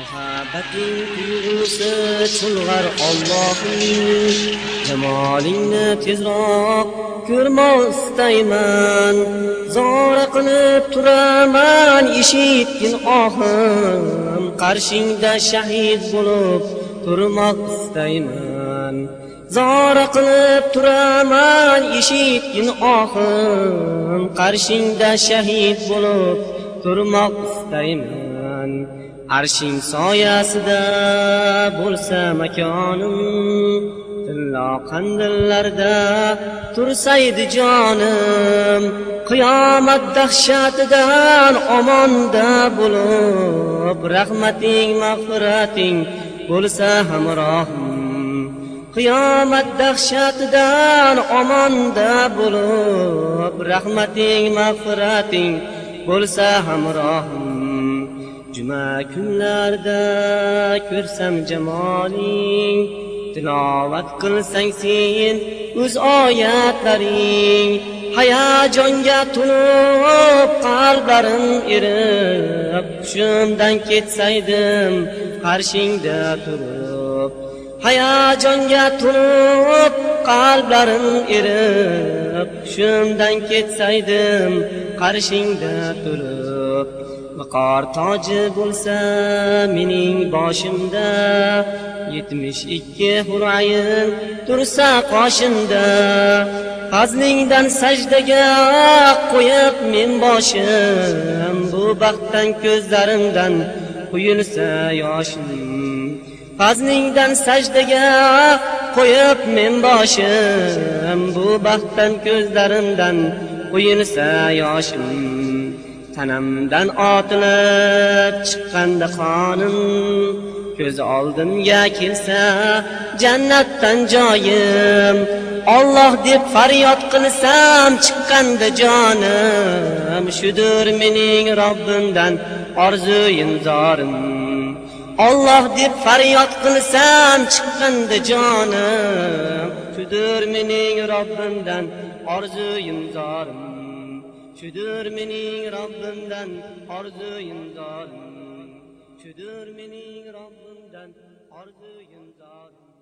muhabbating tuyg'usi chulg'ar ollohim jamolingni tezroq ko'rmoq istayman zora qilib turaman eshitgin ohim qarshingda shahid bo'lib turmoq istayman zora qilib turaman eshitgin ohim qarshingda shahid bo'lib turmoq istayman arshing soyasida bo'lsa makonim tillo qandillarda tursaydi jonim. Qiyomat dahshatidan omonda bo'lib rahmating mag'firating bo'lsa hamrohim qiyomat dahshatidan omonda bo'lib rahmating mag'firating bo'lsa hamrohim juma kunlarda ko'rsam jamoling tilovat qilsang sen o'z oyatlaring. Hayajonga to'lib qalblarim erib hushimdan ketsaydim qarshingda turib. Hayajonga to'lib qalblarim erib hushimdan ketsaydim qarshingda turib. Viqor toji bo'lsa mening boshimda. Yetmish ikki hurayin tursa qoshimda. Fazlingdan sajdaga qo'yib men boshim. Bu baxtdan ko'zlarimdan quyilsa yoshim. Fazlingdan sajdaga qo'yib men boshim. Bu baxtdan ko'zlarimdan quyilsa yoshim. Tanamdan otilib chiqqanda qonim ko'z oldimga kelsa jannatdan joyim olloh deb faryod qilsam chiqqanda jonim shudur mening robbimdan orzuyim zorim. Olloh deb faryod qilsam chiqqanda jonim shudur mening robbimdan orzuyim zorim. Shudur mening robbimdan orzuyim zorim shudur mening robbimdan orzuyim zorim